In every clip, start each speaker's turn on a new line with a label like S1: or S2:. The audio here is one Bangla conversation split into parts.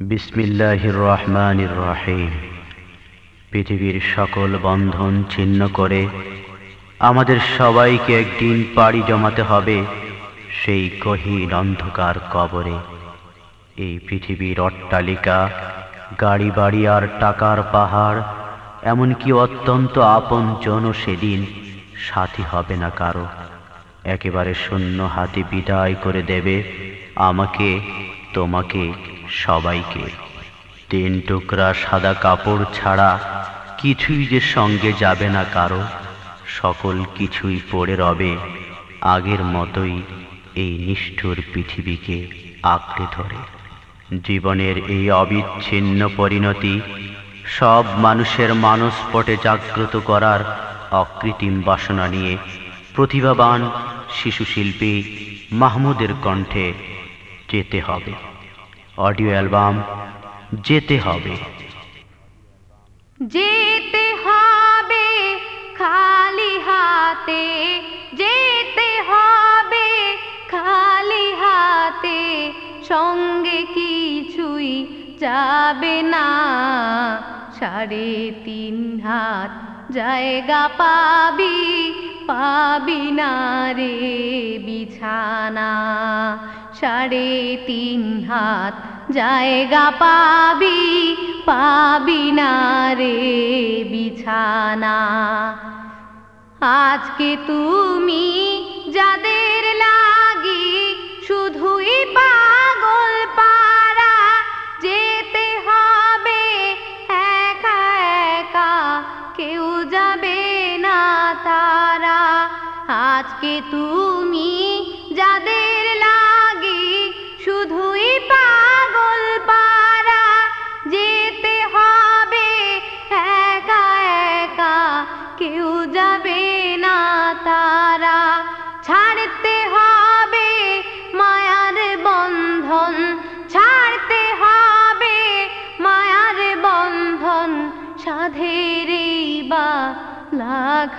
S1: বিসমিল্লাহির রহমানির রহিম। পৃথিবীর সকল বন্ধন ছিন্ন করে আমাদের সবাইকে একদিন পাড়ি জমাতে হবে সেই কহিন অন্ধকার কবরে। এই পৃথিবীর অট্টালিকা, গাড়ি বাড়ি আর টাকার পাহাড়, এমনকি অত্যন্ত আপন জন সেদিন সাথী হবে না কারও। একেবারে শূন্য হাতে বিদায় করে দেবে আমাকে, তোমাকে সবাইকে। তিন টুকরা সাদা কাপড় ছাড়া কিছুই যে সঙ্গে যাবে না কারও, সকল কিছুই পড়ে রবে আগের মতোই এই নিষ্ঠুর পৃথিবীকে আঁকড়ে ধরে। জীবনের এই অবিচ্ছিন্ন পরিণতি সব মানুষের মানসপটে জাগ্রত করার অকৃত্রিম বাসনা নিয়ে প্রতিভাবান শিশুশিল্পী মাহমুদের কণ্ঠে যেতে হবে। অডিও অ্যালবাম যেতে হবে।
S2: যেতে হবে খালি হাতে, যেতে হবে খালি হাতে, সঙ্গে কিছুই যাবে না। সাড়ে তিন হাত জায়গা পাবি পাবি না রে বিছানা। সাড়ে তিন হাত, জায়গা পাবি পাবি না রে বিছানা। আজকে তুমি যাদের লাগি শুধুই পাগল পারা যেতে হবে একা একা, কেউ যাবে না তারা। আজকে তুমি যাদের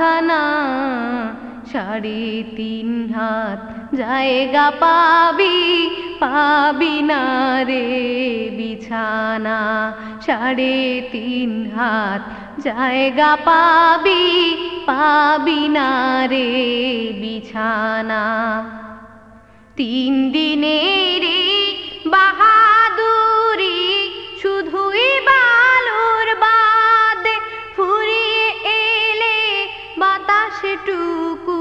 S2: লাখানা সাড়ে তিন হাত জায়গা পাবি পাবি না রে বিছানা। সাড়ে তিন হাত জায়গা পাবি পাবি না রে বিছানা। তিন দিনে বাহাদুরি টুকু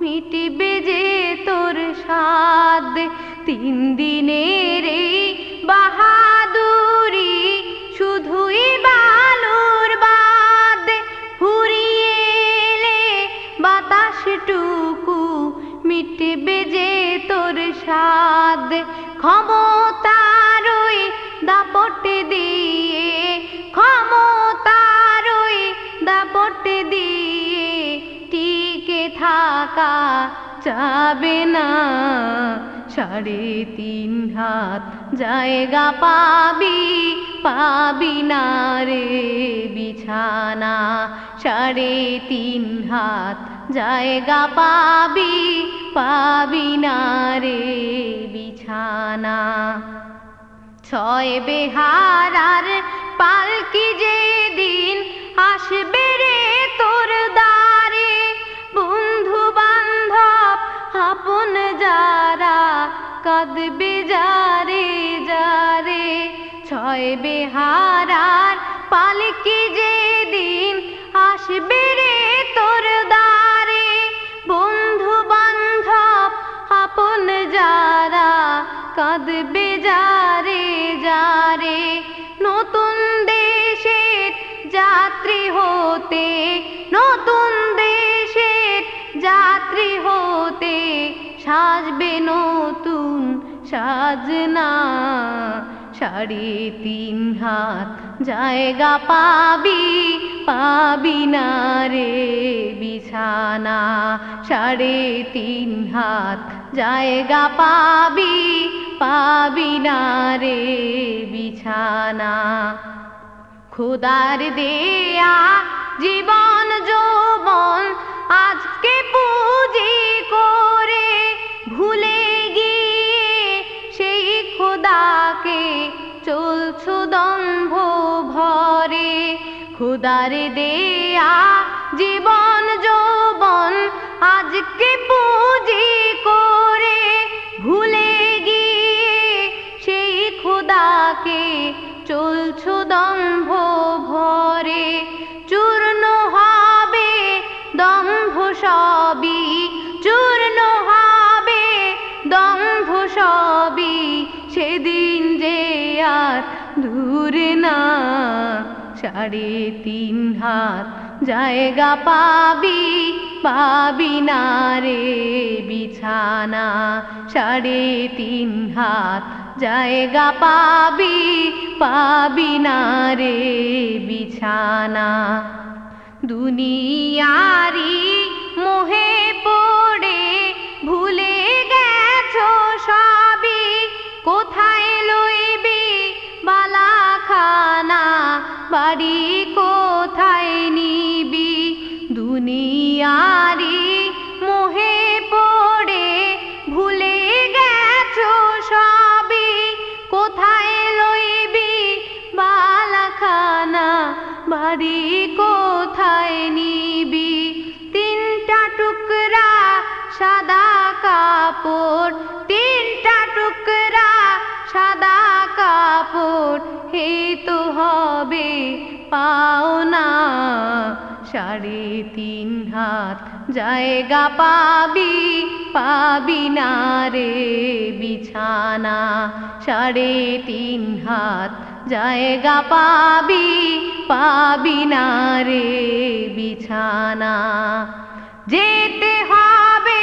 S2: মিটবে যে তোর স্বাদ তিন দিনের এই বাহাদুরি শুধুই বালুর বাদ। ফুরিয়ে বাতাস টুকু মিটবে যে তোর স্বাদ ক্ষমতারই দাপট দিয়ে ক্ষমতারই দাপট দিয়ে থাকা যাবে না। সাড়ে তিন হাত জায়গা পাবি পাবি না রে বিছানা। সাড়ে তিন হাত জায়গা পাবি পাবি না রে বিছানা। ছয় বেহারার পালকি যে দিন আসবে রে তোর দ্বারে কাঁদবে যারে যারে ছয় বেহারার পালকি যে দিন আসবে রে তোর দ্বারে। বন্ধু বান্ধব আপন যারা কাঁদবে যারে যারে নতুন দেশের যাত্রী হতে, নতুন দেশের যাত্রী হতে সাজবে নতুন সাজনা সাড়ে তিন হাত জায়গা পাবি পাবি না রে বিছানা। সাড়ে তিন হাত জায়গা পাবি পাবি না রে বিছানা। খুদার দেয়া জীবন যৌবন আজকে পুঁজি করে ভুলে খোদাকে চলছো দম্ভ ভরে। খুদারে দেয়া জীবন, যৌবন আজকে পুঁজি করে। ভুলে গিয়ে সেই খুদাকে চলছো দম্ভ ভরে। আর দূরে না, সাড়ে তিন হাত জায়গা পাবি পাবি না রে বিছানা। সাড়ে তিন হাত জায়গা পাবি পাবি না রে বিছানা। দুনিয়ারি বাড়ি কোথায় নিবি? দুনিয়ারি মোহে পড়ে ভুলে গেছো সবই? কোথায় লইবি বালাখানা? বাড়ি কোথায় নিবি? তিনটা টুকরা সাদা কাপড় সাদা কাপড় হে তো হবে পাওনা সাড়ে তিন হাত জায়গা পাবি পাবি না রে বিছানা। সাড়ে তিন হাত জায়গা পাবি পাবি না রে বিছানা। যেতে হবে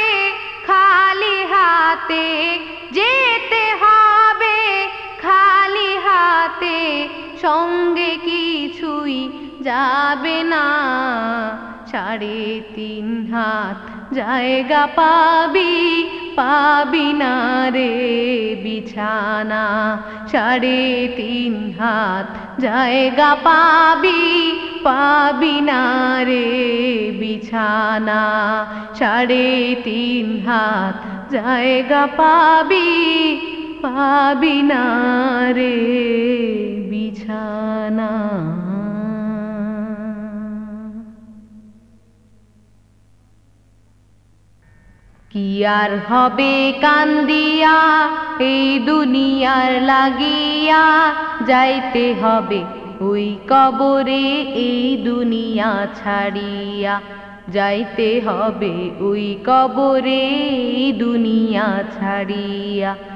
S2: খালি হাতে, যেতে হবে খালি হাতে সঙ্গে কিছুই যাবে না। সাড়ে তিন হাত জায়গা পাবি পাবি না রে বিছানা। সাড়ে তিন হাত জায়গা পাবি পাবি না রে বিছানা। সাড়ে তিন হাত জায়গা পাবি পাবি না রে বিছানা। কি আর হবে কান্দিয়া, এই দুনিয়ার লাগিয়া? যাইতে হবে ওই কবরে, এই দুনিয়া ছাড়িয়া। যাইতে হবে ওই কবরে দুনিয়া ছাড়িয়া।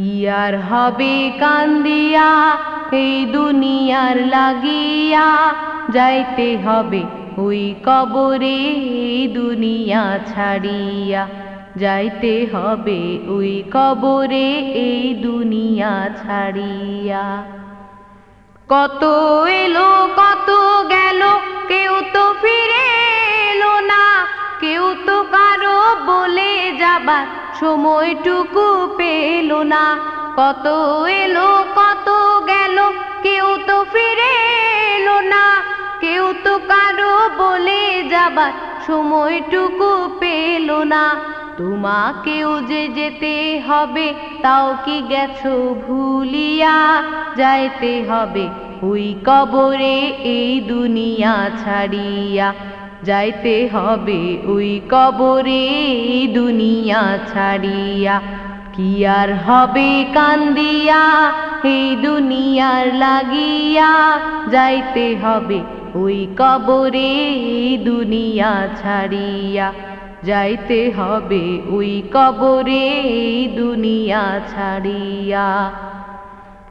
S2: কি আর হবে কান্দিয়া? এই দুনিয়ার লাগিয়া যাইতে হবে ওই কবরে দুনিয়া ছাড়িয়া। যাইতে হবে ওই কবরে, এই দুনিয়া ছাড়িয়া। কত এলো, কত গেল, কেউ তো ফিরে কেউ তো কারও বলে যাবার সময়টুকু পেল না। কত এলো, কত গেল, কেউ তো ফিরে এলো না। কেউ তো কারও বলে যাবার সময়টুকু পেল না। তোমাকেও যে যেতে হবে, তাও কি গেছো ভুলিয়া? যাইতে হবে, ওই কবরে এই দুনিয়া ছাড়িয়া। যাইতে হবে ওই কবরে দুনিয়া ছাড়িয়া। কি আর হবে কান্দিয়া, এই দুনিয়ার লাগিয়া। যাইতে হবে ওই কবরে দুনিয়া ছাড়িয়া। যাইতে হবে ওই কবরে দুনিয়া ছাড়িয়া।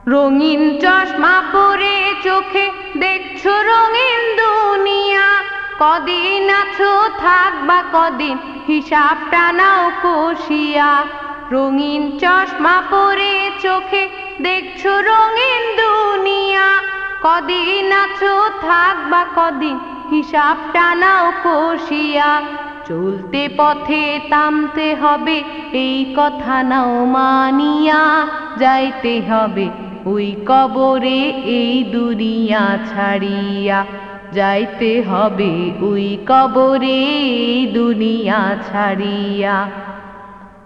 S2: রঙিন চশমা পরে চোখে দেখছ রঙিন দুনিয়া। কদিন আছো থাকবা কদিন, হিসাবটা নাও কষিয়া। রঙিন চশমা পরে চোখে দেখছ রঙিন দুনিয়া। কদিন আছো থাকবা কদিন, হিসাবটা নাও কষিয়া। চলতে পথে তামতে হবে, এই কথা নাও মানিয়া। যাইতে হবে ওই কবরে, এই দুনিয়া ছাড়িয়া। যাইতে হবে ওই কবরে দুনিয়া ছাড়িয়া।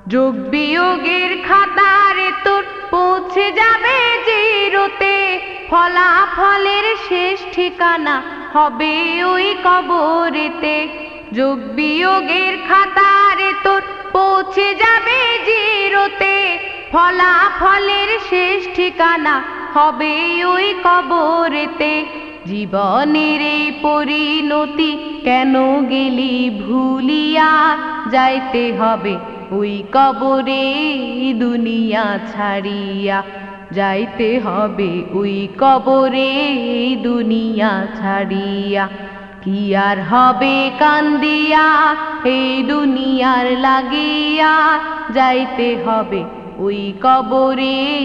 S2: যোগ বিয়োগের খাতারে তোর পৌঁছে যাবে জিরোতে ফলাফলের শেষ ঠিকানা হবে ওই কবরেতে। যোগ বিয়োগের খাতারে তোর পৌঁছে যাবে জিরোতে ফলাফলের শেষ ঠিকানা হবে ওই কবরেতে। জীবনের এই পরিণতি কেন গেলি ভুলিয়া? যাইতে হবে ওই কবরে, দুনিয়া ছাড়িয়া। যাইতে হবে ওই কবরে, দুনিয়া ছাড়িয়া। কি আর হবে কান্দিয়া, এই দুনিয়ার লাগিয়া? যাইতে হবে ওই কবরে,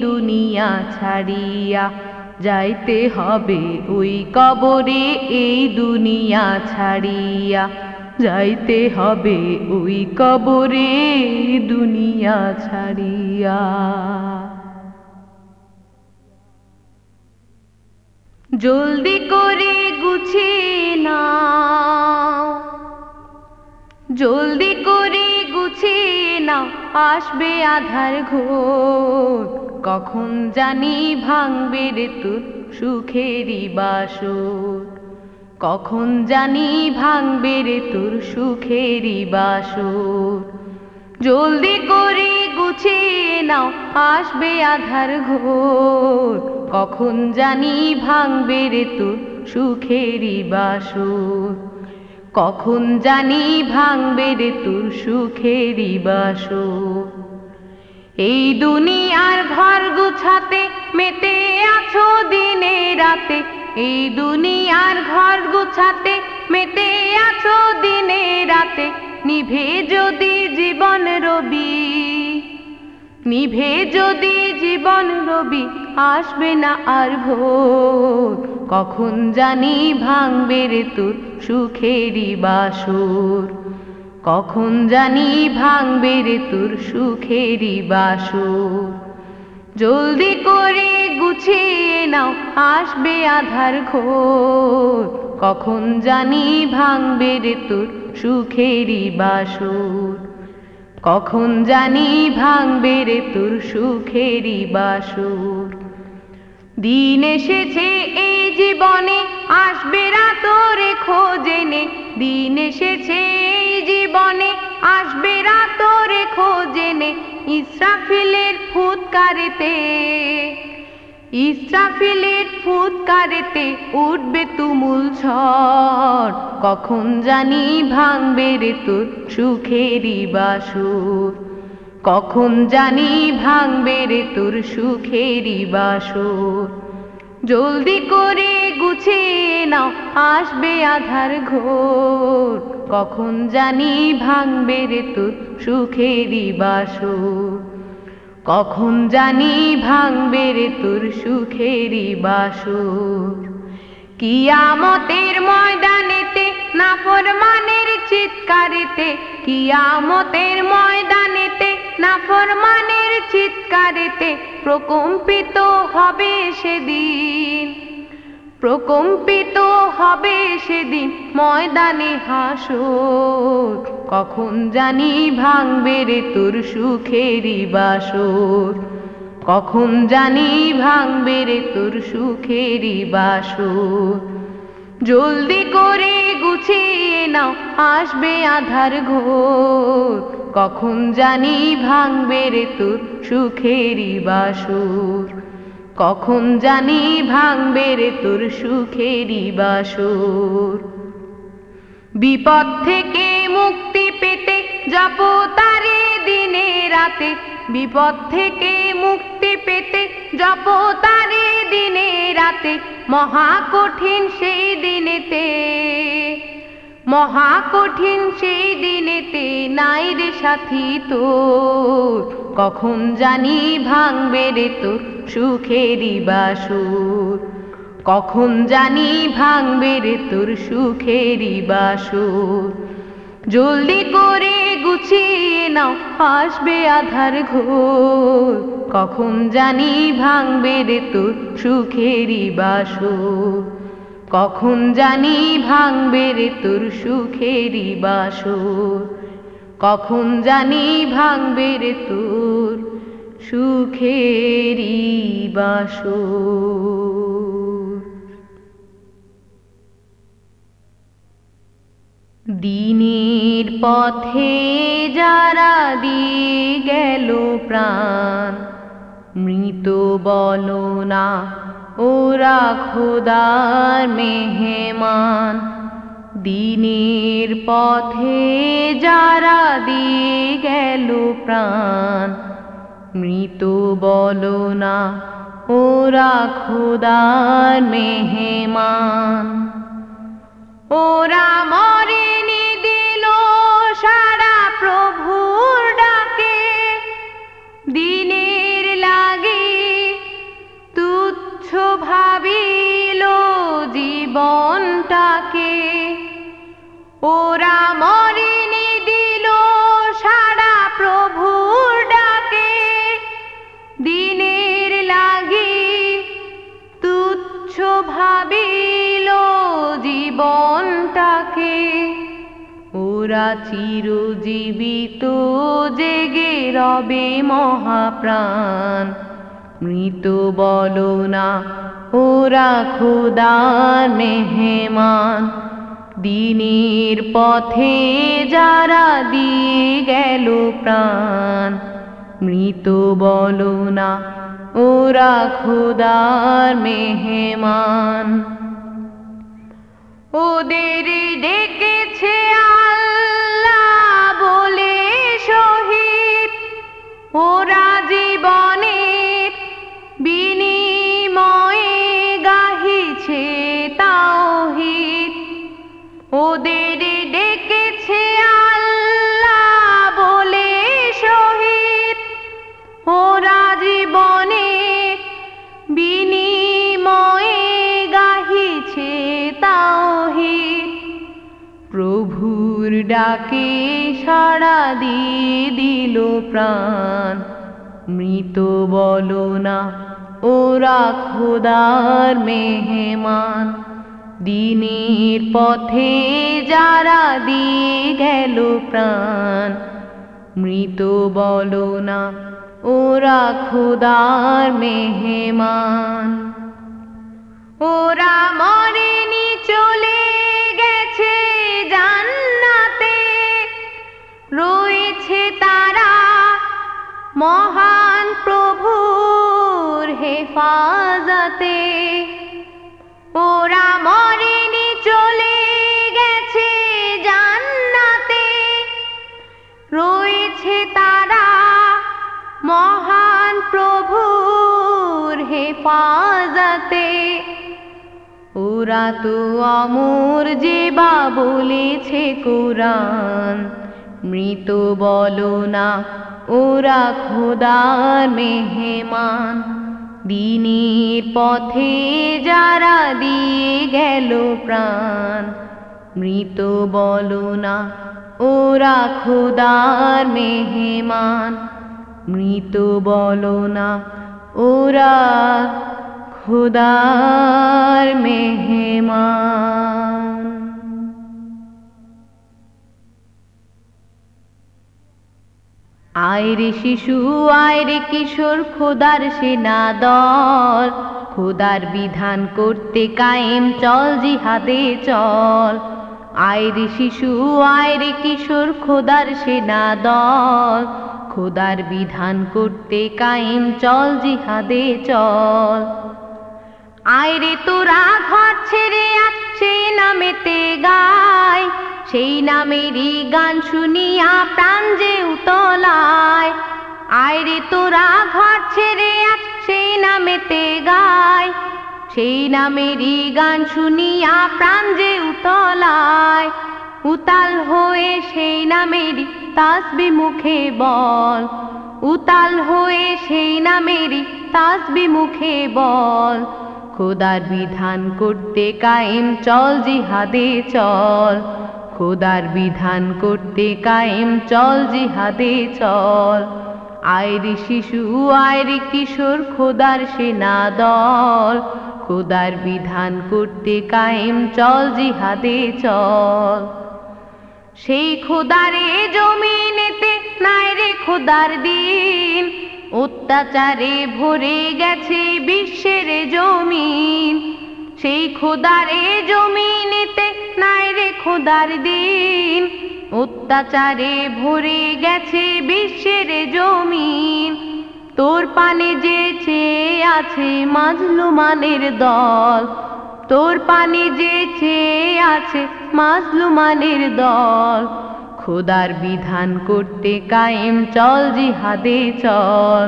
S2: দুনিয়া ছাড়িয়া। যাইতে হবে ওই কবরে, এই দুনিয়া ছাড়িয়া। যাইতে হবে ওই কবরে দুনিয়া ছাড়িয়া। জলদি করে গুছিয়ে না জলদি করে গুছিয়ে নাও আসবে আধার ঘোর। কখন জানি ভাঙবে তোর সুখেরই বাসর। কখন জানি ভাঙবে রে তোর সুখেরই বাসর। জলদি করে গুছিয়ে নাও, আসবে আধার ঘোর। কখন জানি ভাঙবে তোর সুখেরই বাসর। কখন জানি ভাঙবে রে তোর সুখেরই বাসর? এই দুনিয়ার ঘর গুছাতে মেতে আছো দিনে রাতে। এই দুনিয়ার ঘর গুছাতে মেতে আছো দিনে রাতে। নিভে যদি জীবন রবি, নিভে যদি জীবন রবি, আসবে না আর ভোর কখন জানি ভাঙবে তোর সুখেরই বাসর? কখন জানি ভাঙবে তোর সুখেরই বাসর? জলদি করে গুছিয়ে নাও, আসবে আধার ঘোর। কখন জানি ভাঙবে তোর সুখেরই বাসর? কখন জানি ভাঙবে তোর সুখেরই বাসর? দিন এসেছে এই জীবনে, আসবে রাতরে খোঁজেনে দিন এসেছে এই জীবনে, আসবে রাতরে খোঁজেনে ইসরাফিলের ফুৎকারেতে ইসরাফিলের ফুৎকারেতে উঠবে তুমুল ঝড়। কখন জানি ভাঙবে রে তোর সুখেরই বাসুর। কখন জানি ভাঙবে রে তোর সুখেরই বাসর। জলদি করে গুছিয়ে নাও, আসবে আধার ঘোর। কখন জানি ভাঙবে রে তোর সুখেরই বাসর। কখন জানি ভাঙবে রে তোর সুখেরই বাসর। কিয়ামতের ময়দানেতে না নাফরমানের চিৎকারেতে, কিয়ামতের ময়দানেতে নাফরমানের চিৎকারেতে প্রকম্পিত হবে সেদিন। প্রকম্পিত হবে সেদিন ময়দানে হাসর। কখন জানি ভাঙবে রে তোর সুখেরই বাসর। কখন জানি ভাঙবে রে তোর সুখেরই বাসর। জলদি করে গুছিয়ে নাও, আসবে আধার ঘোর। কখন জানি ভাঙবে রে তোর সুখেরই বাসর? কখন জানি ভাঙবে রে তোর সুখেরই বাসর? বিপদ থেকে মুক্তি পেতে জপ তারে দিনে রাতে। বিপদ থেকে মুক্তি পেতে জপ তারে দিনে রাতে। মহা কঠিন সেই দিনেতে। মহা কঠিন সেই দিনেতে নাই রে সাথী তোর। কখন জানি ভাঙবে রে তোর সুখেরই বাসুর। কখন জানি ভাঙবে রে তোর সুখেরই বাসুর। জলদি করে গুছিয়ে নাও, আসবে আধার ঘোর। কখন জানি ভাঙবে রে তোর সুখেরই বাসর। কখন জানি ভাঙবে রে তোর সুখেরই বাসর? কখন জানি ভাঙবে রে তোর সুখেরই বাসর? দিনের পথে যারা দিয়ে গেল প্রাণ, মৃত বলো না ওরা খোদার মেহমান। দিনের পথে যারা দিয়ে গেল প্রাণ, মৃত বলো না, ওরা খোদার মেহমান। ওরা মরেনি জীবনটাকে। ওরা মরেনি দিল সারা প্রভুর ডাকে। দিনের লাগে তুচ্ছ ভাবিল জীবনটাকে। ওরা চিরজীবিত, জেগে রবে মহাপ্রাণ। মৃত বলো না ওরা খোদার মেহমান। দিনের পথে যারা দিয়ে গেল প্রাণ, মৃত বলো না ওরা খোদার মেহমান। ওদের ডেকেছে আল্লাহ বলে শহীদ, ওরা জীবনের ওদের ডেকেছে আল্লাহ বলে শহীদ। ওরা জীবনে বিনিময়ে গাহিছে তাওহিদ। প্রভুর ডাকে সাড়া দিয়ে দিল প্রাণ। মৃত বলো না, ওরা খোদার মেহমান। দিনের পথে যারা দিয়ে গেল প্রাণ, মৃত বলো না, ওরা খোদার মেহমান। ওরা মরেনি, চলে গেছে জান্নাতে, রয়েছে তারা মহান প্রভুর হেফাজতে। ওরা মরেনি, চলে গেছে জান্নাতে। রয়েছে তারা মহান প্রভুর হেফাজতে। ওরা তো অমর যে বা বলেছে কোরআন। মৃত বলো না, ওরা খোদার মেহমান। দিনের পথে যারা দিয়ে গেল প্রাণ, মৃত বলো না, ওরা খোদার মেহমান। মৃত বলো না, ওরা খোদার মেহমান। আয়রে শিশু আয়রে কিশোর, খোদার সেনা দল। খোদার বিধান করতে কায়েম, চল জিহাদে চল। আয়রে শিশু আয়রে কিশোর, খোদার সেনা দল। খোদার বিধান করতে কায়েম, চল জিহাদে চল। আয়রে তোরা ঘর ছেড়ে আসছে নামেতে গায়। সেই নামেরই গান শুনিয়া প্রাণ যে উতলায়। আয় রে তোরা, ঘর ছেড়ে সেই নামেতে গায়। সেই নামেরই গান শুনিয়া প্রাণ যে উতলায়। উতাল হয়ে সেই নামেরই তাসবি মুখে বল। উতাল হয়ে সেই নামেরই তাসবি মুখে বল। খোদার বিধান করতে কায়েম চল, জিহাদে চল। খোদার বিধান করতে কায়েম, চল জিহাদে চল। আয়রি শিশু আয়রি কিশোর, খোদার সেনা দল। খোদার বিধান করতে কায়েম, চল জিহাদে চল। সেই খোদারে জমিনেতে নাই রে খোদার দিন। অত্যাচারে ভরে গেছে বিশ্বের জমিন। সেই খোদারে জমিনেতে নাই রে খোদার দিন। অত্যাচারে ভরে গেছে বিশ্বের জমিন। তোর পানে যে চেয়ে আছে মাজলুমানের দল। তোর পানে যে চেয়ে আছে মাজলুমানের দল। খোদার বিধান করতে কায়েম চল জিহাদে চল।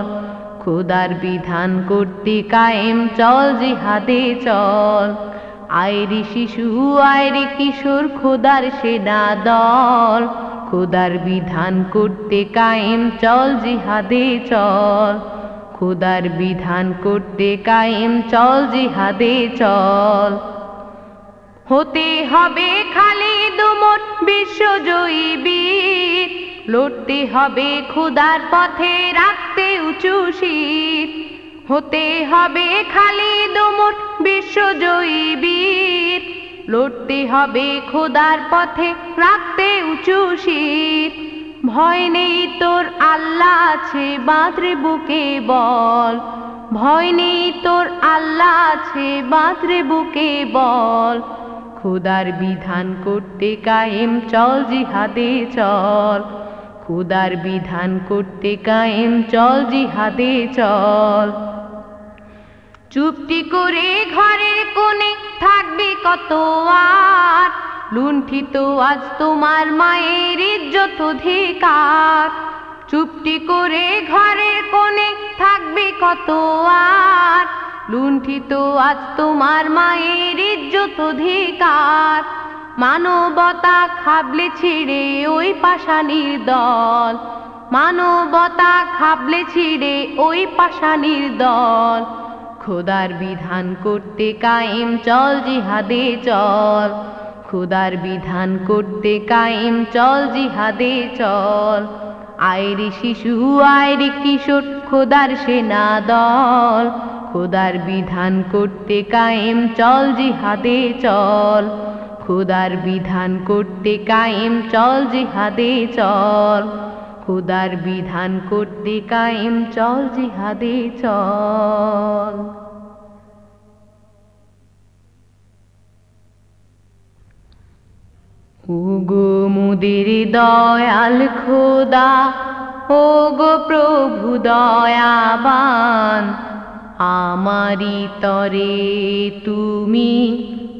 S2: খোদার বিধান করতে কায়েম, চল জিহাদে চল। আয়রে শিশু আয়রে কিশোর, খোদার সেনা দল। খোদার বিধান করতে কায়েম, চল জিহাদে চল। খোদার বিধান করতে কায়েম, চল জিহাদে চল। হতে হবে খালি দুমট বিশ্বজয়ী বীর। লড়তে হবে খোদার পথে, রাখতে উঁচু শীত হতে হবে খালি দুমট বিশ্বজয়ী বীর। লড়তে হবে খোদার পথে, রাখতে উঁচু শীত ভয় নেই তোর আল্লাহ আছে বাঁধরে বুকে বল। ভয় নেই তোর আল্লাহ আছে বাঁধরে বুকে বল। খুদার বিধান করতে কায়েম চল, জিহাদে চল। খুদার বিধান করতে কায়েম, চল জিহাদে, চল। চুপটি করে ঘরের কোণে থাকবে কত আর? লুণ্ঠিত আজ তোমার মায়ের ইজ্জত অধিকার। চুপটি করে ঘরের কোণে থাকবে কত আর? লুণ্ঠিত আজ তোমার মায়ের ইজ্জত অধিকার। মানবতা খাবলে ছিঁড়ে ওই পাশানির দল। মানবতা খাবলে ছিঁড়ে ওই পাশানির দল। খোদার বিধান করতে কায়েম চল জিহাদে চল। খোদার বিধান করতে কায়েম চল জিহাদে চল। আয়রে শিশু আয়রে কিশোর খোদার সেনা দল। খোদার বিধান করতে কায়েম চল জিহাদে চল। খোদার বিধান করতে কায়েম চল, জিহাদে চল। খোদার বিধান করতে কায়েম চল, জিহাদে চল। ওগো মুদির দয়াল খোদা, ওগো প্রভু দয়াবান, আমারি তরে তুমি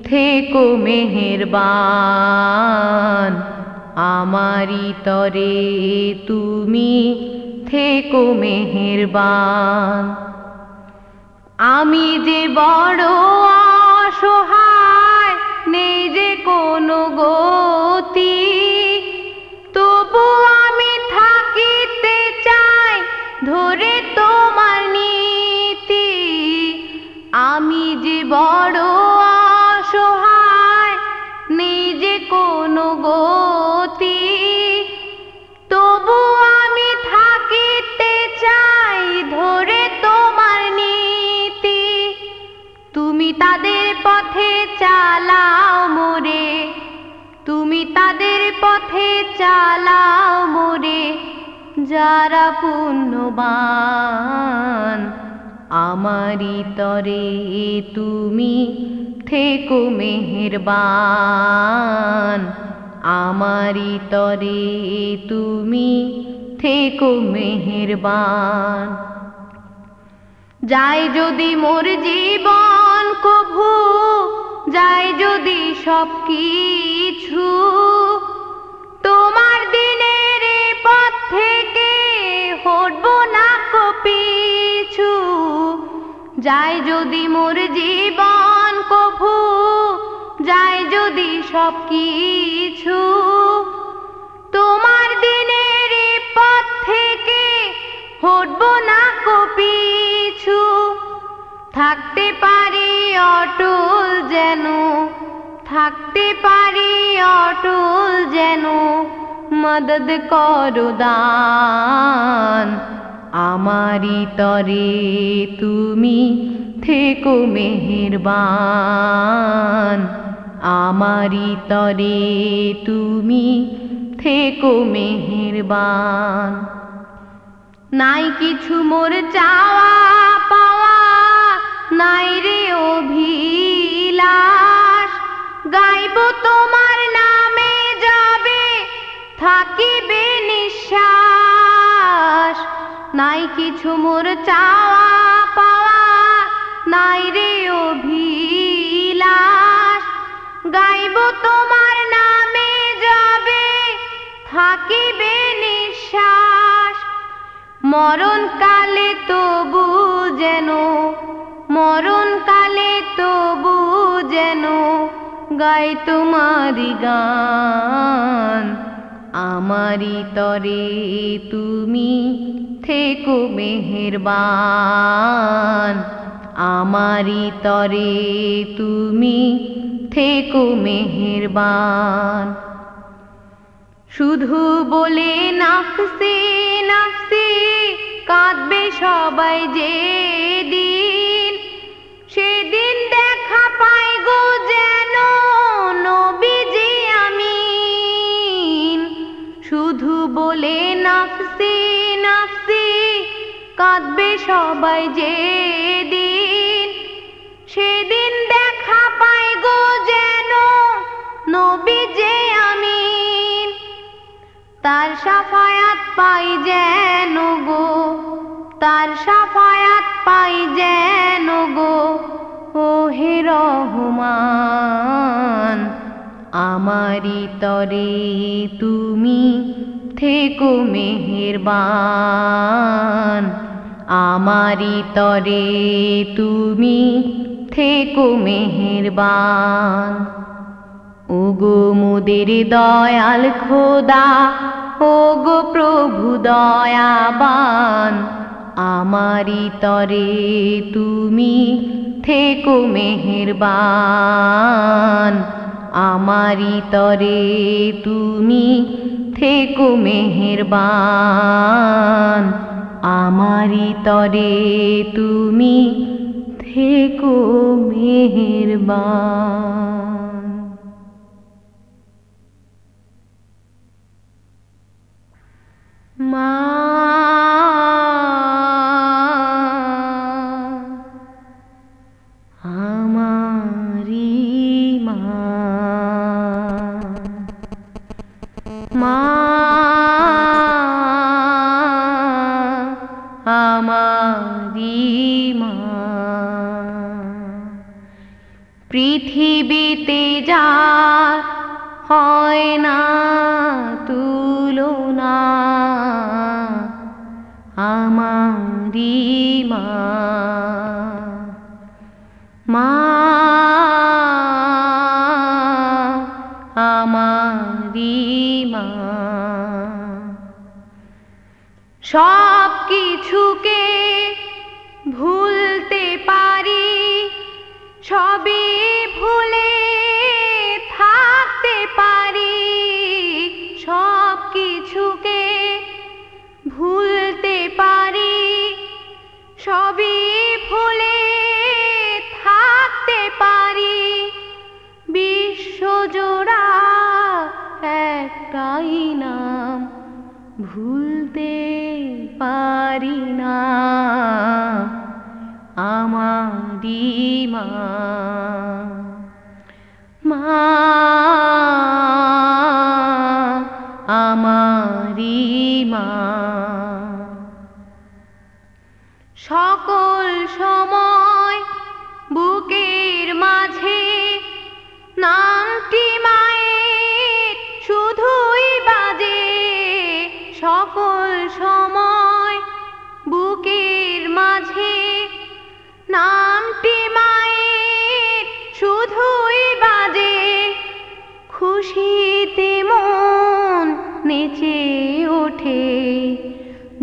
S2: থেকো মেহেরবান আমারি তরে তুমি থেকো মেহেরবান। আমি যে বড় পুণ্যবান। আমারি তরে তুমি থেকো মেহেরবান। আমারি তরে তুমি থেকো মেহেরবান। যাই যদি মোর জীবন কভু, যাই যদি সব কিছু হটব না কপিছু যাই যদি মোর জীবন কভু, যাই যদি সব কিছু। তোমার দিনের পথ থেকে হটব না কপিছু থাকতে পারি অটল যেন, থাকতে পারি অটল যেন। মদদ করো দান। আমারি তরে তুমি থেকো মেহেরবান। আমারি তরে তুমি থেকো মেহেরবান। নাই কিছু মোর চাওয়া পাওয়া, নাই রে অভিলাষ। গাইব তোমার থাকিবে নিঃশ্বাস। নাই কিছু মোর চাওয়া পাওয়া, নাই রে অভিলাষ। গাইব তোমার নামে যাবে থাকিবে নিঃশ্বাস। মরণ কালে তবু যেন মরণ কালে তবু যেন গাই তোমারি গান। আমারি তরে তুমি থেকো মেহেরবান। আমারি তরে তুমি থেকো মেহেরবান। শুধু বলে নাফসে নাফসে, কাঁদবে সবাই যে দিন সেদিন দেখা পাই গো কাঁদবে সবাই যে দিন সেদিন দেখা পাই গো যেন নবী যে আমিন। তার সাফায়াত পাই যেন গো, তার সাফায়াত পাই যেন গো ও হে রহমান, আমারি তরে তুমি থেকো মেহেরবান। আমারি তরে তুমি থেকো মেহেরবান। ওগো মোদের দয়াল খোদা, ওগো প্রভু দয়াবান। আমারি তরে তুমি থেকো মেহেরবান। আমারি তরে তুমি থেকো মেহেরবান। আমারি তরে তুমি থেকো মেহেরবান। মা যা হয় না তুলনা আমারি মা। মা আমারি মা।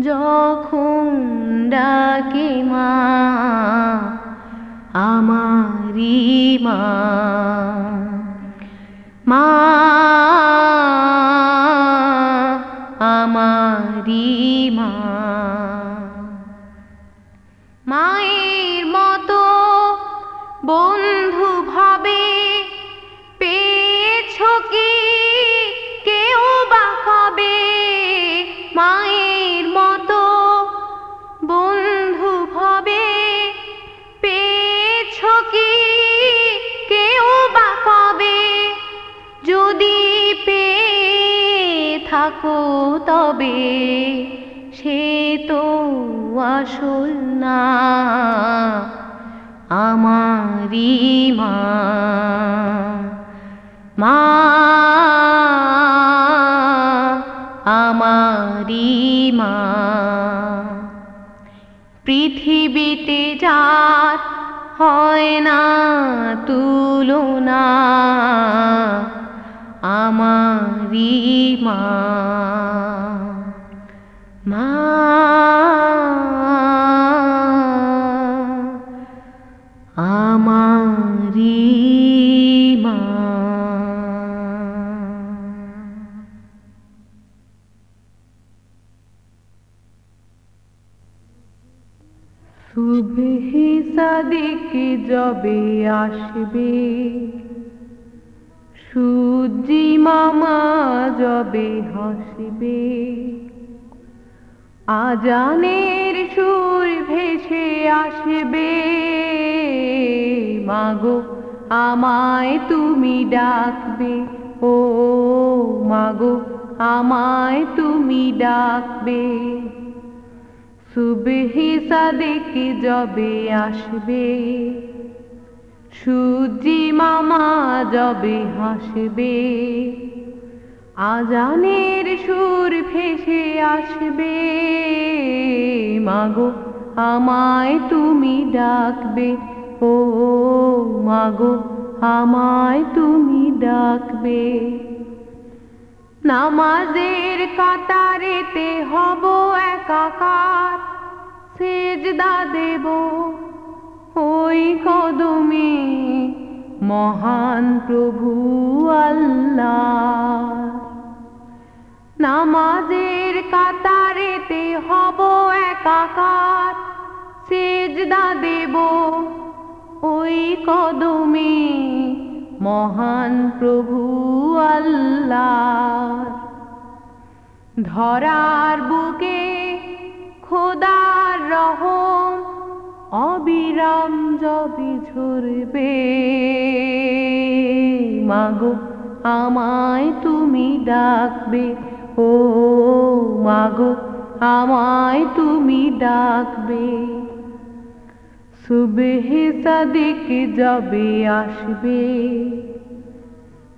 S2: যখন ডাকে মা আমারি মা। মা আমারি মা। থাকো তবে, সে তো আসল না। আমারি মা। মা আমারি মা। পৃথিবীতে যার হয় না তুলনা আমারি মা। আমারি মা সুবহে সাদিক যবে আসবে। সূর্যি মামা যবে হাসবে। আজানের সুর ভেসে আসবে। মাগো, আমায় তুমি ডাকবে। ও মাগো, আমায় তুমি ডাকবে। সুবহি সাদিক যবে আসবে। সূর্যি মামা যবে হাসবে, আজানের সুর ভেসে আসবে। মাগো, আমায় তুমি ডাকবে, ও মাগো, আমায় তুমি ডাকবে। নামাজের কাতারেতে হব একাকার, সেজদা দেব ওই কদমে মহান প্রভু আল্লাহ। নামাজের কাতারেতে হব একাকার, সেজদা দেব ওই কদমে মহান প্রভু আল্লাহ। ধরার বুকে খোদার রহম অবিরাম জবি ঝরবে, মাগো, আমায় তুমি ডাকবে, ও মাগো, আমায় তুমি ডাকবে। সুবহে সাদিক যবে আসবে,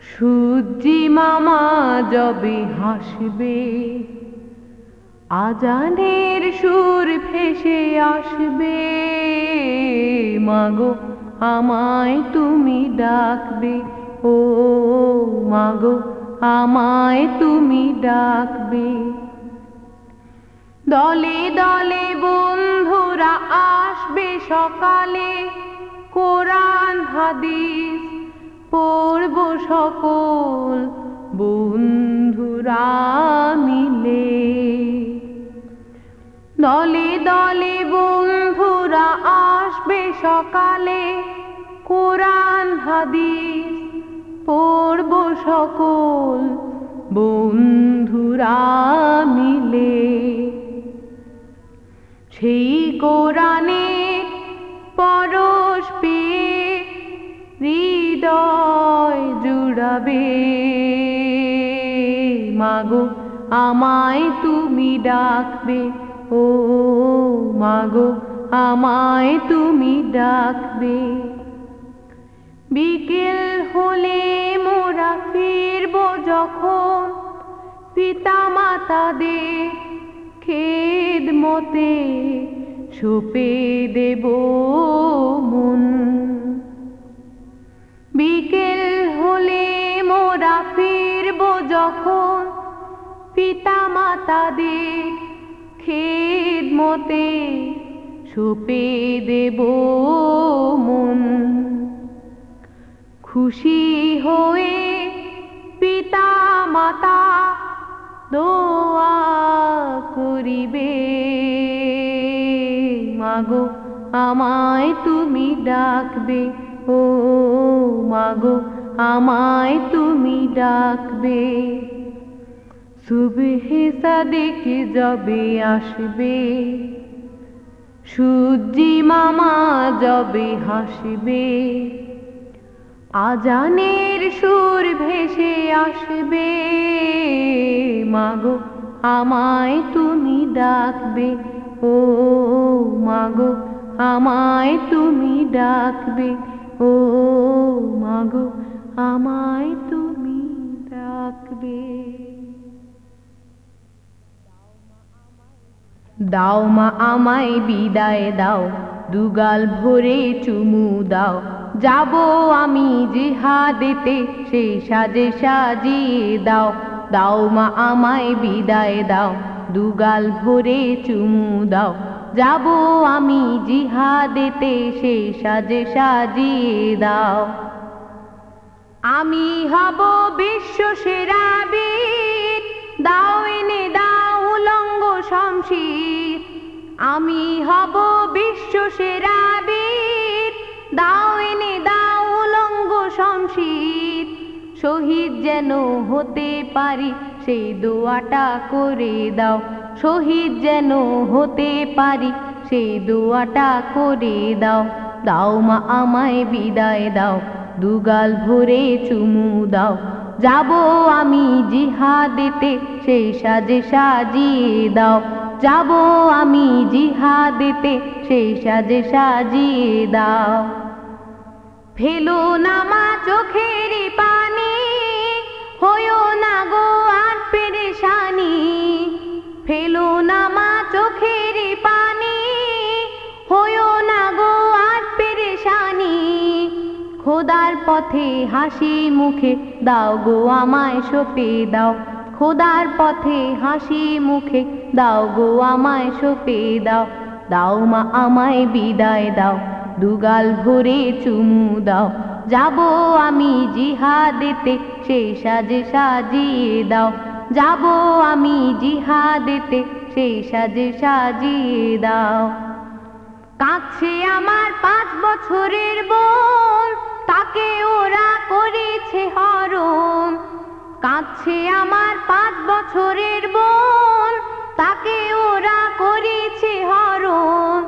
S2: সূর্যি মামা যবে হাসবে। আজানের সুর ভেসে আসবে। মাগো, আমায় তুমি ডাকবে। ও মাগো, আমায় তুমি ডাকবে। দলে দলে বন্ধুরা আসবে সকালে। কোরআন, হাদিস পড়ব সকল বন্ধুরা মিলে। দলে দলে বন্ধুরা আসবে সকালে। কোরআন, হাদিস পড়ব সকল বন্ধুরা মিলে। সেই কোরআনে পরশ পেয়ে হৃদয় জুড়াবে। মাগো, আমায় তুমি ডাকবে। ও মাগো, আমায় তুমি ডাকবে। বিকেল হলে মোরা ফিরব যখন পিতা মাতাদের খেদ মতে, সুপে দেব মন। বিকেল হলে মোরা ফিরব যখন পিতা মাতাদের খেদ মতে সুপে দেব মন। খুশি হয়ে পিতা মাতা দোয়া করিবে। মাগো, আমায় তুমি ডাকবে, ও মাগো, আমায় তুমি ডাকবে। সুবহে সাদিক যবে আসবে সূর্যি মামা যবে হাসবে, আজানের সুর ভেসে আসবে। মাগো, আমায় তুমি ডাকবে, ও মাগো, আমায় তুমি ডাকবে, ও মাগো, আমায় তুমি ডাকবে। দাও মা আমায় বিদায় দাও, দুগাল ভরে চুমু দাও। যাব আমি জিহা জিহাদেতে সেই সাজে সাজিয়ে দাও। দাও মা আমায় বিদায় দাও, দুগাল ভরে চুমু দাও। যাব আমি জিহা জিহাদেতে সেই সাজে সাজিয়ে দাও। আমি হব বিশ্ব সেরা দাও এনে দাও শমশির। আমি হব বিশ্ব সেরা বীর। দাও এনে দাও উলঙ্গ শমশির। শহীদ যেন হতে পারি, সেই দোয়াটা করে দাও। শহীদ যেন হতে পারি, সেই দোয়াটা করে দাও। দাও মা আমায় বিদায় দাও, দুগাল ভরে চুমু দাও। যাব আমি জিহাদেতে, সেই সাজে সাজিয়ে দাও। যাব আমি জিহাদেতে, সেই সাজে সাজিয়ে দাও। ফেলো নামা চোখের পানি, হয়ো না গো আর পেরেশানি। ফেলো নামা চোখের পানি খোদার পথে হাসি মুখে দাও গো আমায় সপে দাও। খোদার পথে হাসি মুখে দাও গো আমায় সপে দাও। দাও মা আমায় বিদায় দাও, দুগাল ভরে চুমু দাও। যাব আমি জিহাদেতে সেই সাজে সাজিয়ে দাও। যাব আমি জিহাদেতে সেই সাজে সাজিয়ে দাও। কাছে আমার পাঁচ বছরের বোন তাকে ওরা করেছে হরম কাছে আমার পাঁচ বছরের বোন। তাকে ওরা করেছে হরম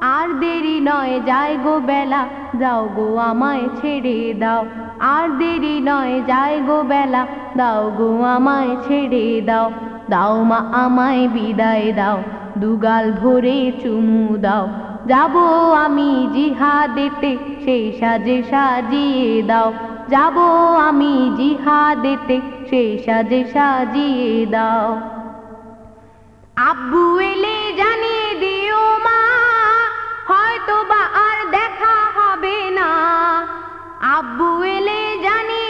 S2: আর দেরি নয় যায় গো বেলা যাও গো আমায় ছেড়ে দাও। আর দেরি নয় যায় গো বেলা, দাও গো আমায় ছেড়ে দাও। দাও মা, আমায় বিদায় দাও। দুগাল ভরে চুমু দাও। যাব আমি জিহাদেতে, সেই সাজে সাজিয়ে দাও। যাব আমি জিহাদেতে, সেই সাজে সাজিয়ে দাও। আব্বু এলে জানিয়ে দিও মা হয়তো বা আর দেখা হবে না। আব্বু এলে জানিয়ে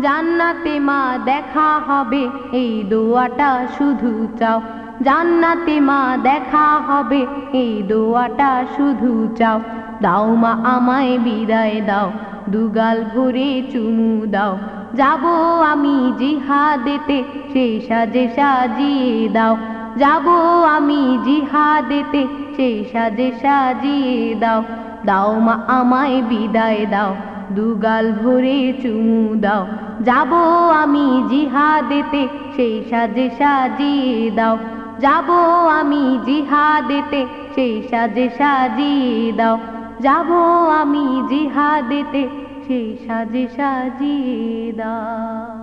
S2: জান্নাতে মা দেখা হবে, এই দোয়াটা শুধু চাও। জান্নাতে মা দেখা হবে, এই দোয়াটা শুধু চাও। দাও মা আমায় বিদায় দাও, দুগাল ভরে চুমু দাও। যাব আমি জিহাদেতে সেই সাজে সাজিয়ে দাও। যাব আমি জিহাদেতে সেই সাজে সাজিয়ে দাও। দাও মা আমায় বিদায় দাও। দুগাল ভরে চুমু দাও। যাব আমি জিহাদেতে, সেই সাজে সাজিয়ে দাও। যাব আমি জিহাদেতে, সেই সাজে সাজিয়ে দাও। যাব আমি জিহাদেতে, সেই সাজে সাজিয়ে দাও।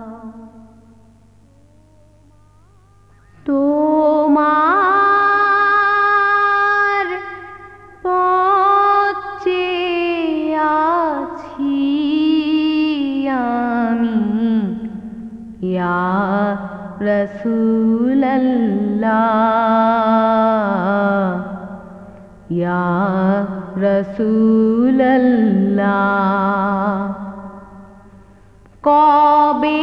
S2: তোমার রসুল্লাহ ইয়া রসুল্লাহ কবে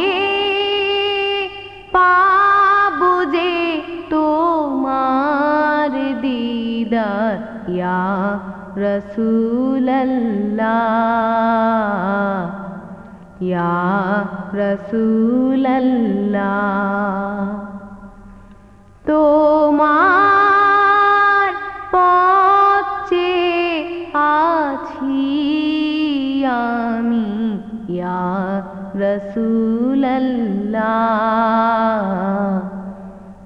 S2: পাবো যে তোমার দিদার ইয়া রসুল্লাহ ইয়া রসুল্লাহ তোমার পথে আছি আমি। ইয়া রসুল্লাহ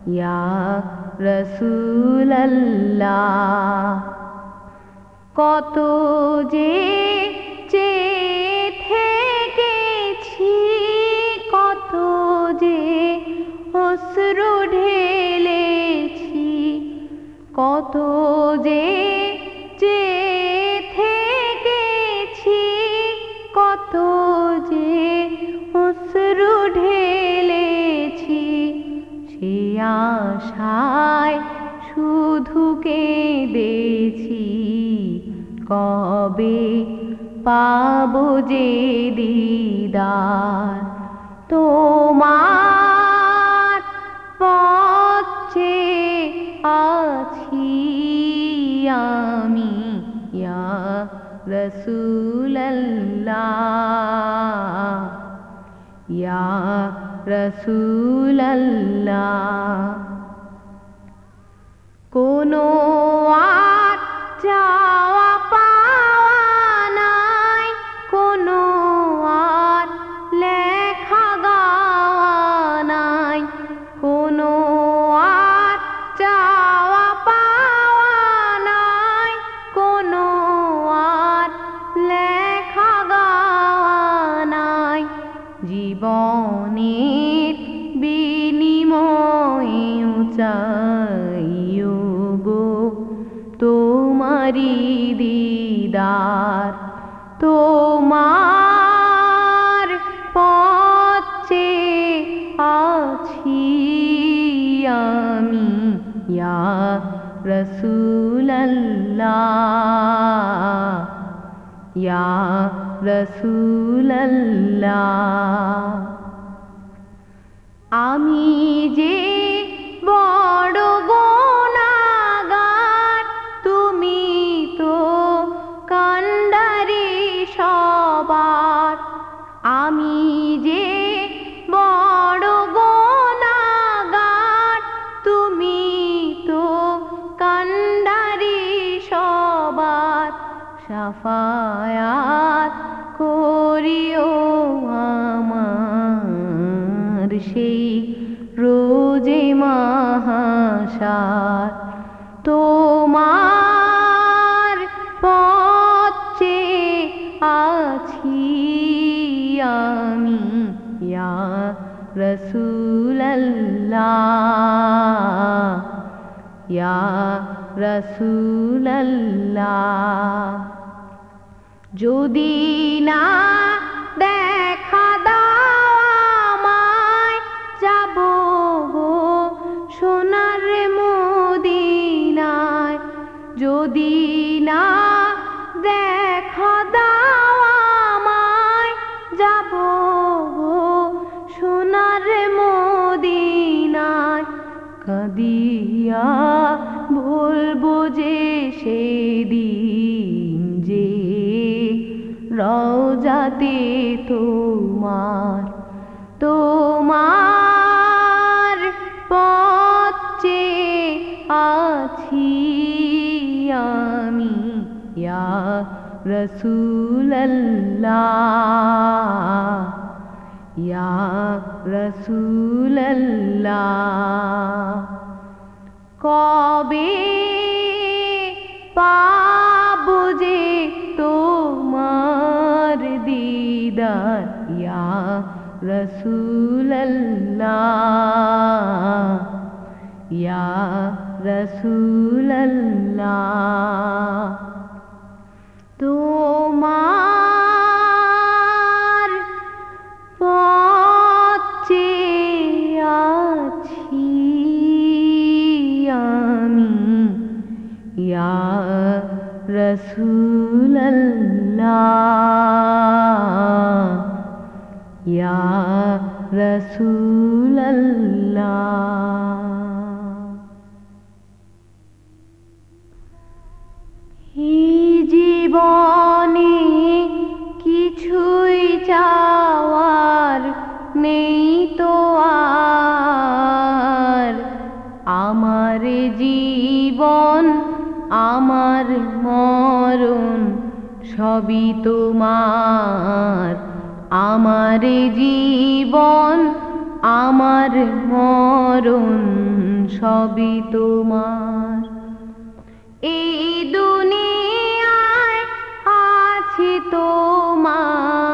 S2: ইয়া রসুল্লাহ কত যে কত যে যে থেকেছি, কত যে অশ্রু ঢেলেছি, সে আশায় শুধু কেঁদেছি। কবে পাব যে দিদার? তোমার পথে আছি আমি ইয়া রসুল্লাহ ইয়া রসুল্লাহ কোনো দিদার তোমার পথে আছি আমি ইয়া রসুল্লাহ ইয়া রসুল্লাহ আমি যে रसूल या रसूलल्ला। जो दीना কাদিয়া বলব যে সেদিন যে। রওজাতে তোমার তোমার পথে আছি আমি। রসুল্লাহ ইয়া রসুল্লাহ কবে পাবো যে তোমার দিদার? ইয়া রসুল্লাহ ইয়া রসুল্লাহ তোমার রসুল্লাহ ইয়া রসুল্লাহ এই জীবনে কিছুই চাওয়ার নেই তো আর। আমার জীবন আমার সবই তোমার। আমার জীবন আমার মরণ সবই তোমার। এই দুনিয়ায় আছি তোমার।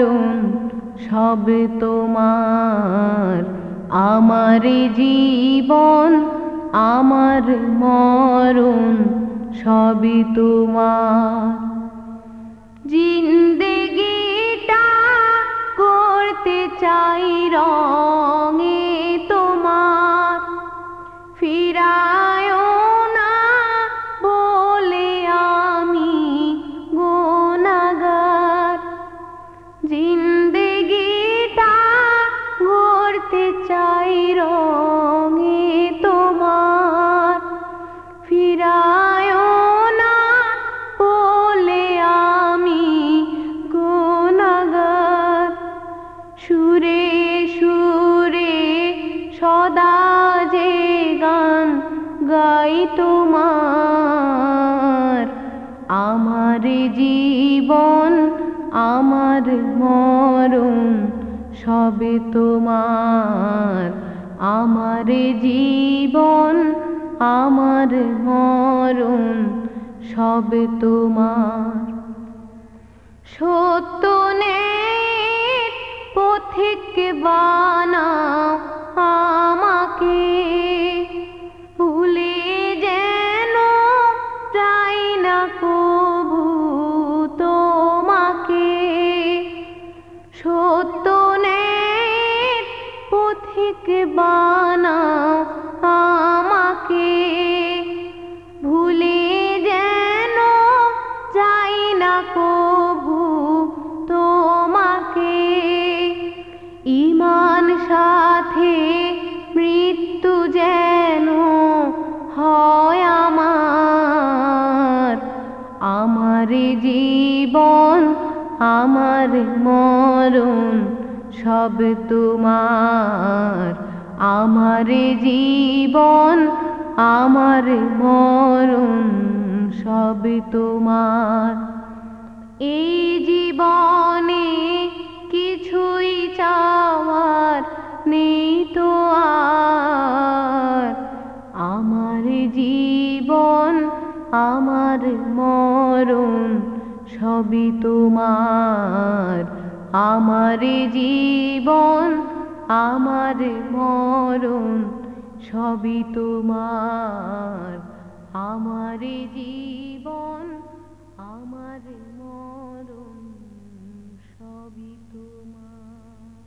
S2: মরণ সব তোমার আমার জীবন, আমার মরণ, সবই তোমার। জিন্দেগিটা করতে চাই রঙে তোমার ফিরায় গাই তোমার। আমার জীবন, আমার মরণ সবে তোমার। আমার জীবন, আমার মরণ সবে তোমার। সত্য নেই, পথিক বানা আমাকে আমার মরণ সব তোমার। আমার জীবন, আমার মরণ সব তোমার। এই জীবনে কিছুই চাওয়ার নেই তো আর। আমার জীবন, আমার মরণ সবই তোমার। আমার জীবন, আমার মরণ সবই তোমার। আমার জীবন, আমার মরণ সবই তোমার।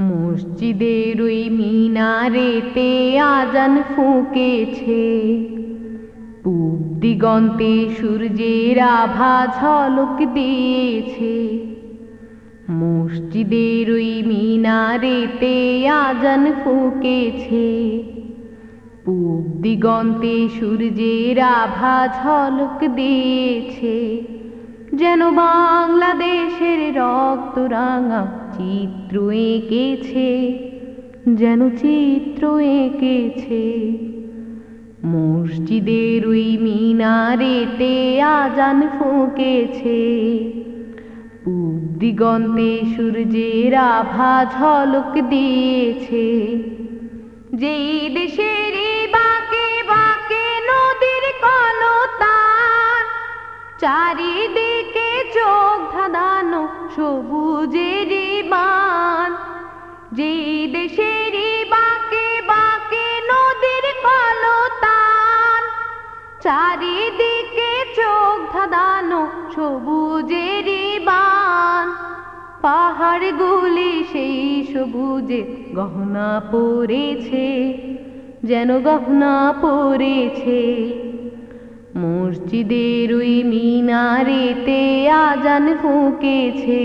S2: মসজিদের ওই মিনারেতে আজান ফুঁকেছে। দিগন্তে সূর্যের আভা ঝলক দিয়েছে। মসজিদের ওই মিনারেতে আজান ফুঁকেছে। পূব দিগন্তে সূর্যের আভা ঝলক দিয়েছে। যেন বাংলাদেশের রক্ত রাঙা চিত্র এঁকেছে, যেন চিত্র এঁকেছে। মসজিদের ওই মিনারেতে আজান ফুঁকেছে। দিগন্তে সূর্যের আভা ঝলক দিয়েছে। যেই দেশের বাঁকে বাঁকে নদীর কলতার চারিদিকে চোখ ধাঁধানো সবুজের বান যেই দেশের বাঁকে বাঁকে নদীর কলতান। চারিদিকে চোখ ধাঁধানো সবুজের বান। পাহাড়গুলি সেই সবুজে গহনা পড়েছে যেন গহনা পড়েছে মসজিদের ওই মিনারেতে আজান ফুঁকেছে।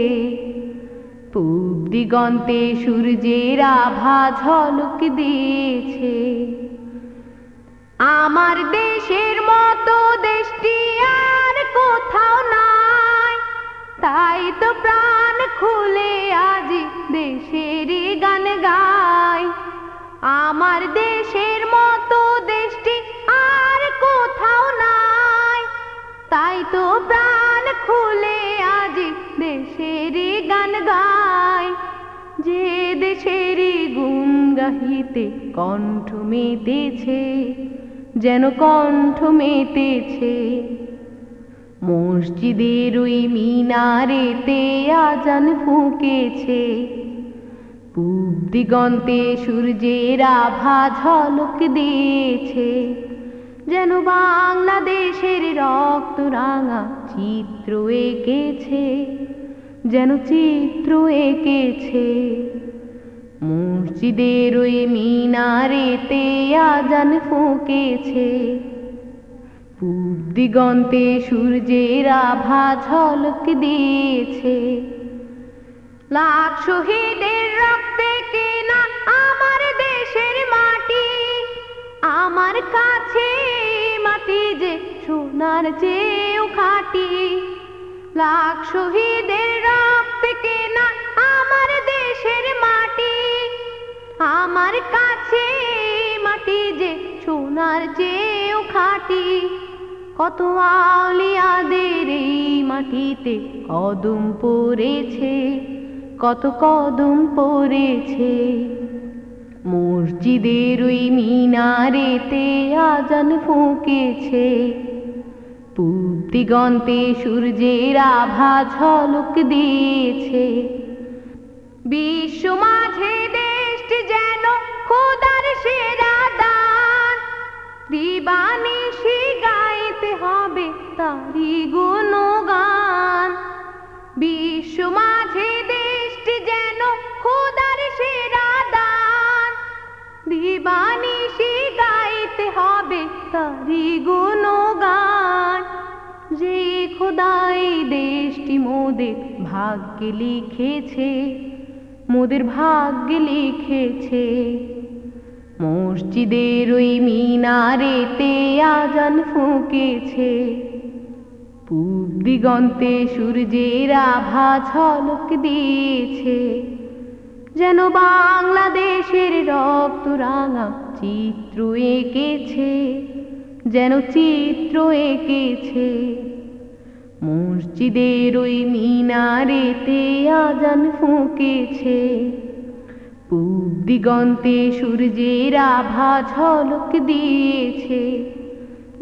S2: পূব দিগন্তে সূর্যের আভা ঝলক দিয়েছে। আমার দেশের মতো দেশটি আর কোথাও নাই। তাই তো প্রাণ খুলে আজ দেশের গান গাই। আমার দেশের মতো দেশটি গাহিতে কণ্ঠ মেতেছে, যেন কণ্ঠ মেতেছে। মসজিদের ওই মিনারেতে আজান ফুঁকেছে, পূব দিগন্তে সূর্যের আভা ঝলক দিয়েছে, যেন বাংলাদেশের রক্ত রাঙা চিত্র এঁকেছে, যেন চিত্র এঁকেছে। মসজিদের ওই মিনারেতে আজান ফুঁকেছে। পূব দিগন্তে সূর্যের আভা ঝলক দিয়েছে। লাখ শহীদের রক্তে কেনা আমার দেশের মাটি। আমার কাছে মাটি যে সোনার চেয়েও খাটি। লাখ শহীদের রক্তে কেনা আমার দেশের মাটি, আমার কাছে মাটি যে সোনার চেয়েও খাটি। কত আলিয়াদের এই মাটিতে কদম পড়েছে, কত কদম পড়েছে। মসজিদের ওই মিনারেতে আজান ফুঁকেছে। পূব দিগন্তে সূর্যের আভা ঝলক দিয়েছে। বিশ্ব মাঝে দেশটি যেন খোদার সেরা দান। দিবানিশি গাইতে হবে তারি গুণগান। বিশ্ব মাঝে দেশটি যেন খোদার সেরা দান। দিবানিশি গাইতে হবে তারি গুণগান। যে খোদাই দেশটি মোদের ভাগ্যে লিখেছে মোদের ভাগ্যে লিখেছে, মসজিদের ওই মিনারেতে আজান ফুঁকেছে। পূব দিগন্তে সূর্যের আভা ঝলক দিয়েছে, যেন বাংলাদেশের রক্ত রাঙা চিত্র এঁকেছে, যেন চিত্র এঁকেছে। মসজিদের ওই মিনারেতে আজান ফুঁকেছে। পূব দিগন্তে সূর্যের আভা ঝলক দিয়েছে।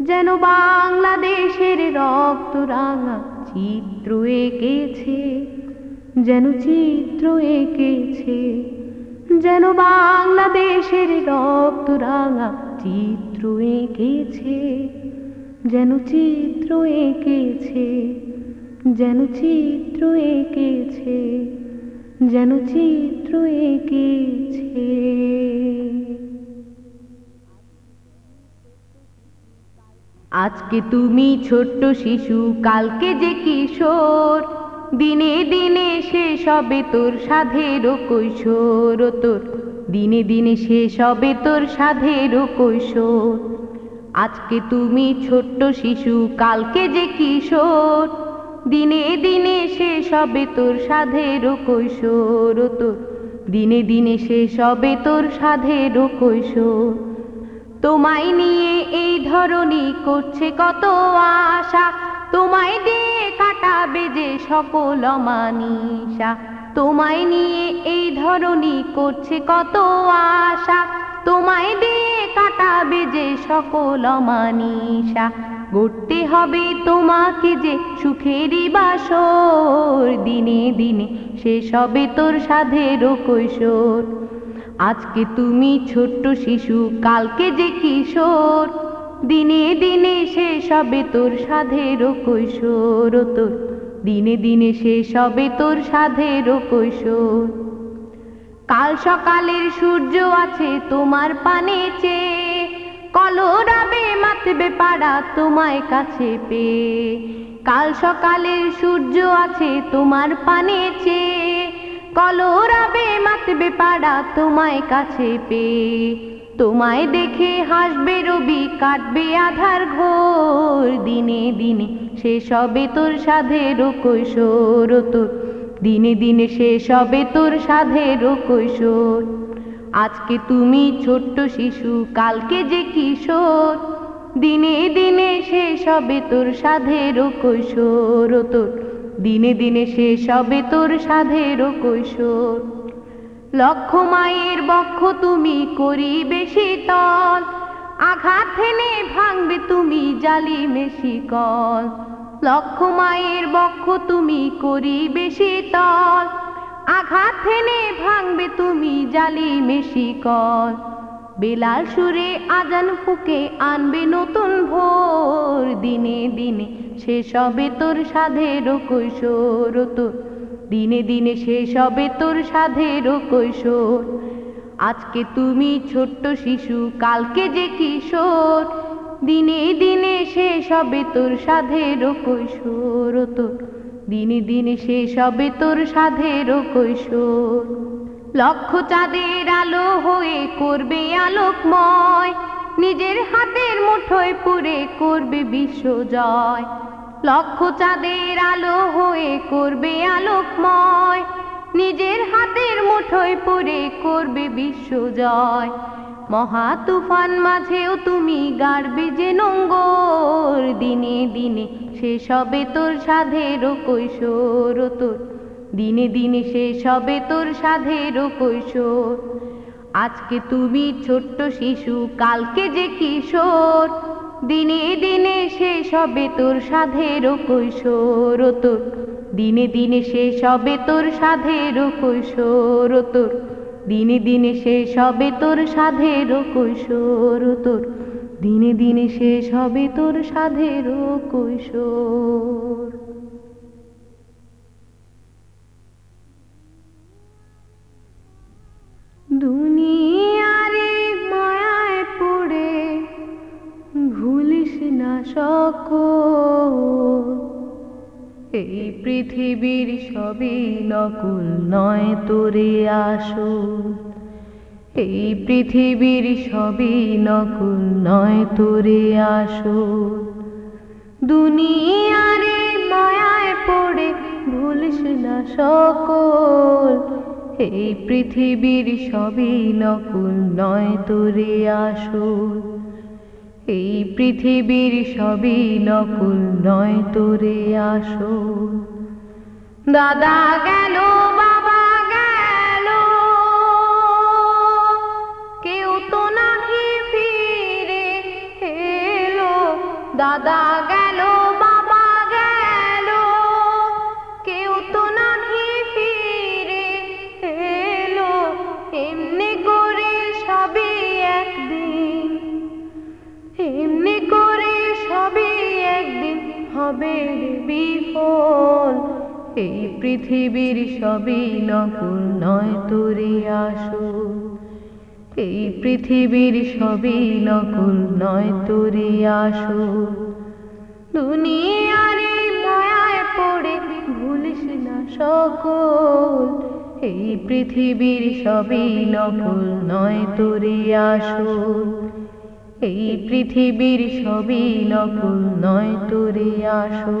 S2: যেন বাংলাদেশের রক্ত রাঙা চিত্র এঁকেছে, যেন চিত্র এঁকেছে। যেন বাংলাদেশের রক্ত রাঙা চিত্র এঁকেছে। যেন চিত্র এঁকেছে, যেন চিত্র এঁকেছে, যেন চিত্র এঁকেছে। আজকে তুমি ছোট্ট শিশু, কালকে যে কিশোর, দিনে দিনে শেষ হবে তোর সাধের কৈশোর তোর দিনে দিনে শেষ হবে তোর সাধের কৈশোর। আজকে তুমি ছোট্ট শিশু, কালকে যে কিশোর। দিনে দিনে শেষ হবে তোর সাধের কৈশোর তোর দিনে দিনে শেষ হবে তোর সাধের কৈশোর। তোমায় নিয়ে এই ধরনী করছে কত আশা, তোমায় দিয়ে কাটাবে যে সকল মানিসা তোমায় নিয়ে এই ধরনী করছে কত আশা, তোমায় দিয়ে কাটাবে যে সকল মানিসা গড়তে হবে তোমাকে যে সুখেরই বাসর। দিনে দিনে শেষ হবে তোর সাধের কৈশোর। আজকে তুমি ছোট্ট শিশু, কালকে যে কিশোর। দিনে দিনে শেষ হবে তোর সাধের কৈশোর তোর। দিনে দিনে শেষ হবে তোর সাধের কৈশোর। কাল সকালের সূর্য আছে তোমার পানে চেয়ে। কলরাবে মাতবে পাড়া তোমায় কাছে পেয়ে। কাল সকালের সূর্য আছে তোমার পানে চেয়ে। কলরাবে মাতবে পাড়া তোমায় কাছে পেয়ে। তোমায় দেখে হাসবে রবি, কাটবে আধার ঘোর। দিনে দিনে শেষ হবে তোর সাধের কৈশোর, তোর দিনে দিনে শেষ হবে তোর সাধের কৈশোর। আজকে তুমি ছোট্ট শিশু, কালকে যে কিশোর। দিনে দিনে শেষ হবে তোর সাধের কৈশোর। তোর, দিনে দিনে শেষ হবে তোর সাধের কৈশোর। লক্ষ মায়ের বক্ষ তুমি করিবে তল আঘাত ভাঙবে তুমি জালি মেশি কল লক্ষ মায়ের বক্ষ তুমি করি করিবে শীতল আঘাত হেনে ভাঙবে তুমি জালি মেশি কল। বেলার সুরে আজান ফুকে আনবে নতুন ভোর। দিনে দিনে শেষ হবে তোর সাধের কৈশোর তোর দিনে দিনে শেষ হবে তোর সাধের কৈশোর। আজকে তুমি ছোট্ট শিশু, কালকে যে কিশোর। দিনে দিনে সে হবে তোর সাধের কৈশোর তোর দিনে দিনে সে হবে তোর সাধের কৈশোর। লক্ষ চাঁদের আলো হয়ে করবে আলোকময়। নিজের হাতের মুঠোয় পুরে করবে বিশ্ব জয়। লক্ষ চাঁদের আলো হয়ে করবে আলোকময়। নিজের হাতের মুঠোয় পরে করবে বিশ্ব জয়। মহা তুফান মাঝেও তুমি গাড়বে যে নঙ্গর। দিনে দিনে সে সবে তোর সাধের কৈশোর তোর। দিনে দিনে সে সবে তোর সাধের কৈশোর। আজকে তুমি ছোট্ট শিশু, কালকে যে কিশোর। দিনে দিনে সে সবে তোর সাধের কৈশোর তোর। দিনে দিনে সে সবে তোর সাধের কৈশোর তোর। দিনে দিনে শেষ হবে তোর সাধের কৈশোর তোর। দিনে দিনে শেষ হবে তোর সাধের কৈশোর। দুনিয়ারে মায়ায় পড়ে ভুলিস না সকল। এই পৃথিবীর সবই নকুল, নয় তোরে আসো। এই পৃথিবীর সবই নকুল, নয় তোরে আসো। দুনিয়ারে মায়ায় পড়ে ভুলিস না সকল। এই পৃথিবীর সবই নকুল, নয় তোরে আসো। এই পৃথিবীর সবই নকুল, নয় তোরে আসো দাদা গেল, বাবা গেল। কেউ তো নাহি ফিরে এলো। দাদা গেল এই পৃথিবীর সবই নকুল, নয় তোরে আসো এই পৃথিবীর সবই নকুল, নয় তোরে আসো দুনিয়ারে মায়ায় পড়ে ভুলিস না সকল। এই পৃথিবীর সবই নকুল, নয় তোরে আসো এই পৃথিবীর সবই নকুল, নয় তোরে আসো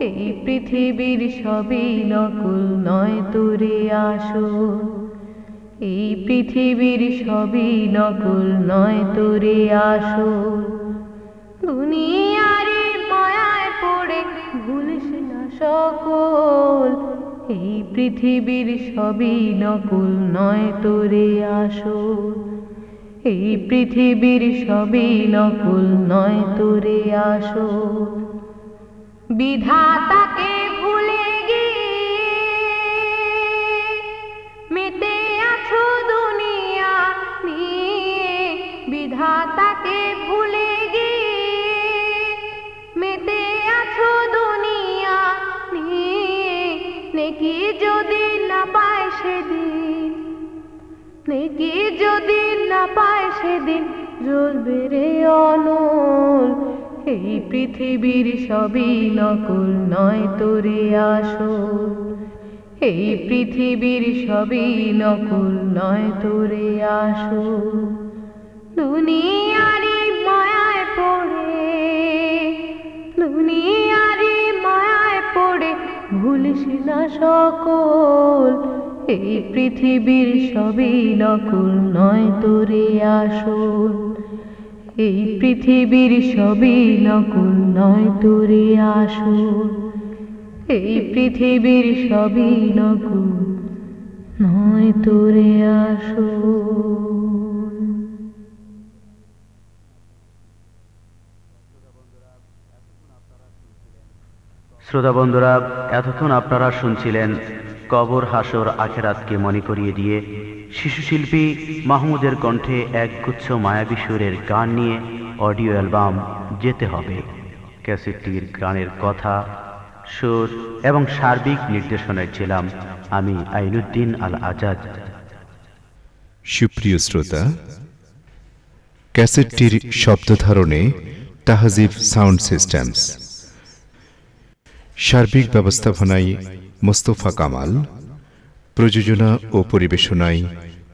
S2: এই পৃথিবীর সবই নকুল, নয় তোরে আসো। এই পৃথিবীর সবই নকুল, নয় তোরে আসো। দুনিয়ারে মায়ায় পড়ে ভুলিস না সকল। এই পৃথিবীর সবই নকুল, নয় তোরে আসো। এই পৃথিবীর সবই নকুল, নয় তোরে আসো। বিধাতাকে ভুলে গিয়ে মেতে আছো দুনিয়া নিয়ে। বিধাতাকে ভুলে গিয়ে মেতে আছো দুনিয়া নিয়ে। নেকি যদি না পায় সেদিন, নেকি যদি না পায় সেদিন জ্বলবে রে অনল এই পৃথিবীর সবই নকল, নয় তোরে আসল এই পৃথিবীর সবই নকল, নয় তোরে আসল দুনিয়ারি মায়ায় পড়ে, দুনিয়ারি মায়ায় পড়ে, ভুলিস না সকল। এই পৃথিবীর সবই নকল, নয় তোরে আসল এই পৃথিবীর সবই নকল, নয় তোরে আসল। এই পৃথিবীর সবই নকল, নয় তোরে আসল।
S1: শ্রোতা বন্ধুরা, এতক্ষণ আপনারা শুনছিলেন কবর হাসর আখেরাতকে মনে করিয়ে দিয়ে শিশু শিল্পী মাহমুদের কণ্ঠে একগুচ্ছ মায়াবী সুরের গান নিয়ে অডিও অ্যালবাম যেতে হবে। ক্যাসেটটির গানের কথা, সুর এবং সার্বিক নির্দেশনায় ছিলাম আমি আইনুদ্দিন আল আজাদ
S3: সুপ্রিয় শ্রোতা, ক্যাসেটটির শব্দধারণে তাহাজিব সাউন্ড সিস্টেমস। সার্বিক ব্যবস্থাপনায় মোস্তফা কামাল প্রযোজনা ও পরিবেশনায়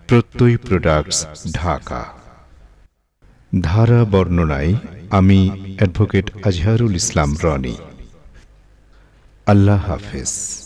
S3: প্রত্যয় প্রোডাক্টস ঢাকা। ধারা বর্ণনায় আমি অ্যাডভোকেট আজহারুল ইসলাম রনি। আল্লাহ হাফেজ।